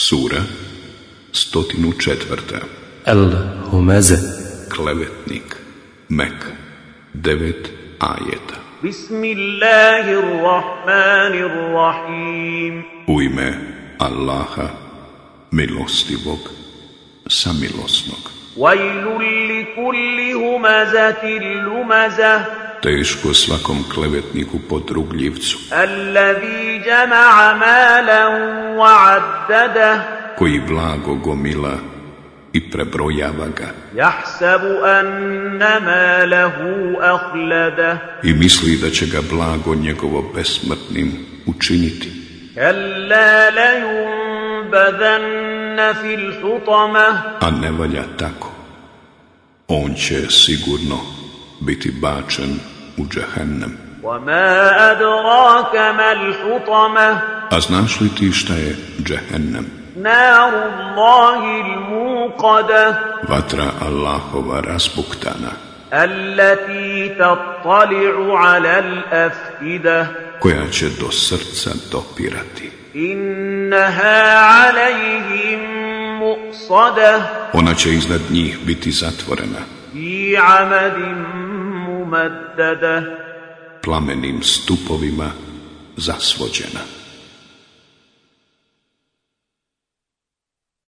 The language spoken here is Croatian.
Sura 104. Al-Humeze Klevetnik. Mek. 9 ajeta. Bismillahirrahmanirrahim. U ime Allaha milostivog samilosnog. Vajlul li kulli humazati lumazah teško svakom klevetniku podrugljivcu. Allazi jama'a malan wa'addada koji blago gomila i prebrojava ga. Jahsabu anna malahu akhlada i misli da će ga blago njegovo besmrtnim učiniti. Kalla fil hutama a ne valja tako. On će sigurno biti bačen u džahennem. A znaš li ti šta je džahennem? Vatra Allahova raspuktana. Koja će do srca dopirati. Ona će iznad njih biti zatvorena. في عمد ممددة plamenim stupovima zasvođena.